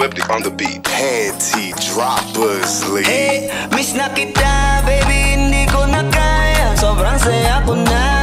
On the beat. Panty droppers, lead. Hey, miss na kita, baby, hindi ko na kaya Sobrang saya ko na,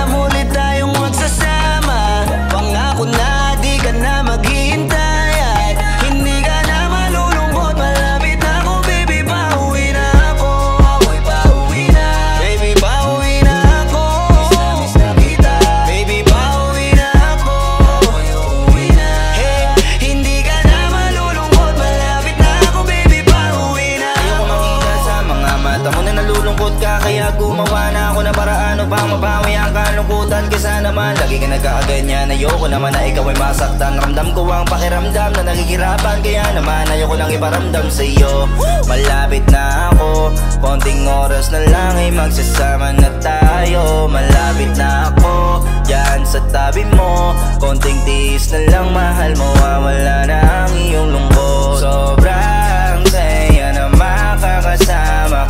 nalulungkot ka Kaya gumawa na ako ng paraan upang mabawi ang kalungkutan. Kesa naman lagi ka nagkakaganyan. Ayoko naman na ikaw ay masaktan. Ramdam ko ang pakiramdam na nakikirapan Kaya naman ayoko lang iparamdam sa iyo Malapit na ako Konting oras na lang ay magsasama na tayo. Malapit na ako Diyan sa tabi mo. Konting tiis na lang mahal mo Wala na ang iyong lungkot. Sobrang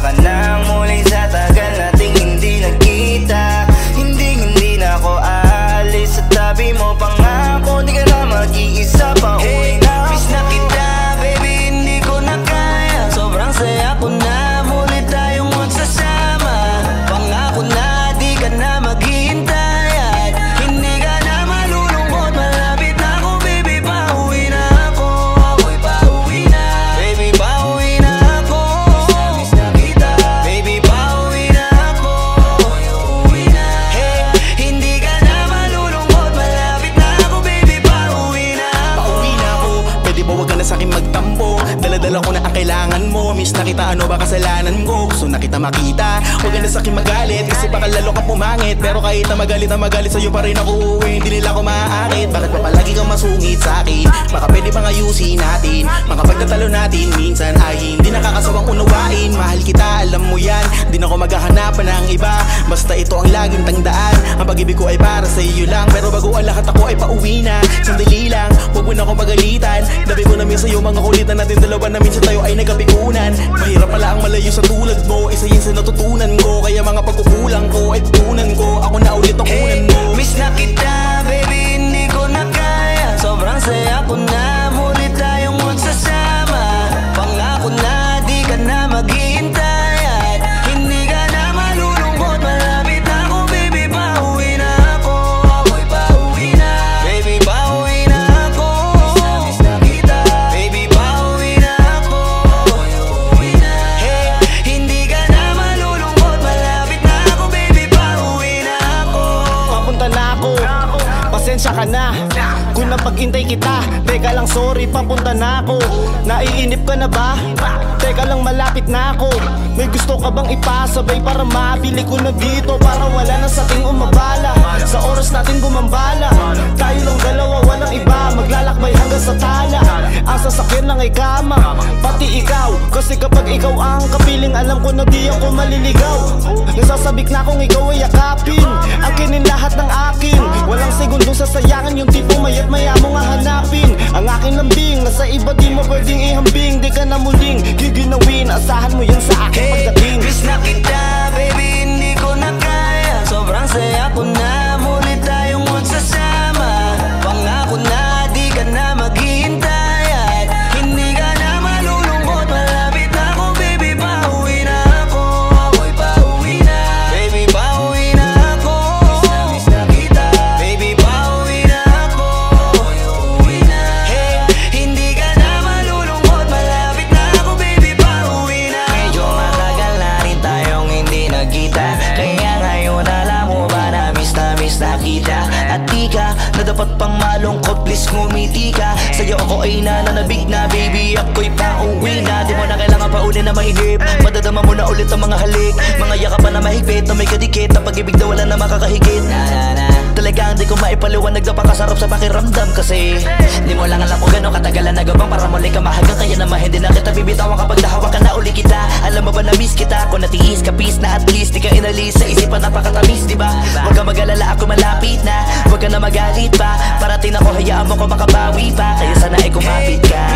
ka nang muli sa tagal nating hindi nagkita. Hindi hindi na ako aalis. Sa tabi mo Pangako di ka na mag-iisa pa. Hey, miss na kita, baby, hindi ko na kaya. Sobrang saya ko na, na kita makita. Huwag ka na sa'kin magalit Kasi baka lalo ka pumangit. Pero kahit na magalit na magalit Sa'yo pa rin ako uuwi. Hindi nila ako maaakit. Bakit pa palagi kang masungit sa'kin? Baka pwede bang ayusin natin? Mga pagtatalo natin Minsan ay hindi nakakasawang unawain. Mahal kita, alam mo yan. Di na ako maghahanapan ng iba. Basta ito ang laging tangdaan Ang pag-ibig ko ay para sa iyo lang. Pero bago ang lahat ako ay pauwi na. Sandali lang, huwag mo na akong pagalitan. Dabi ko namin sa'yo mga kulitan natin. Dalawa na minsan tayo ay nagkapikunan Mahirap pala ang malayo sa tulad mo. Isa yan sa natutunan ko. Kaya mga pagkukulang ko ay tutunan ko Pasensya ka na. Kung napag-intay kita Teka lang sorry papunta na ako. Naiinip ka na ba? Teka lang malapit na ako. May gusto ka bang ipasabay Para mabili ko na dito? Para wala na sa ating umabala. Sa oras natin gumambala Tayo lang dalawa walang iba. Maglalakbay hanggang sa tala. Ang sasakyan lang ay kama Pati ikaw Kasi kapag ikaw ang kapiling Alam ko na di ako maliligaw. Nasasabik na kung ikaw ay yakapin. Akinin lahat ng akin. Walang segundong sasayangan Yung tipo mayat maya mo nga hanapin. Ang aking lambing Nasa iba di mo pwedeng ihambing. Di ka na muling giginawin Asahan mo yan dapat pang malungkot Please ngumiti ka. Sa'yo ako ay nananabig na Baby ako'y pauwi na. Di mo na kailangan pa uli na mainip Madadama mo na ulit ang mga halik. Mga yakapan na mahigpit Na may kadikit. Na pag-ibig na wala na makakahigit. Na, na, na. Talagang di ko maipaliwanag na pakasarap sa pakiramdam Kasi. Di mo lang alam kung gano'ng katagalan na gabang Para muli ka mahagang Kaya naman hindi na kita bibitawan kapag nahawa ka na uli kita. Alam Kung natiis ka peace na at least Di ka inalis. Sa isipan napakatamis di ba? Huwag ka mag-alala ako malapit na. Huwag ka na magalit pa. Parating ako hayaan mo ko makabawi pa. Kaya sana ay kumapit ka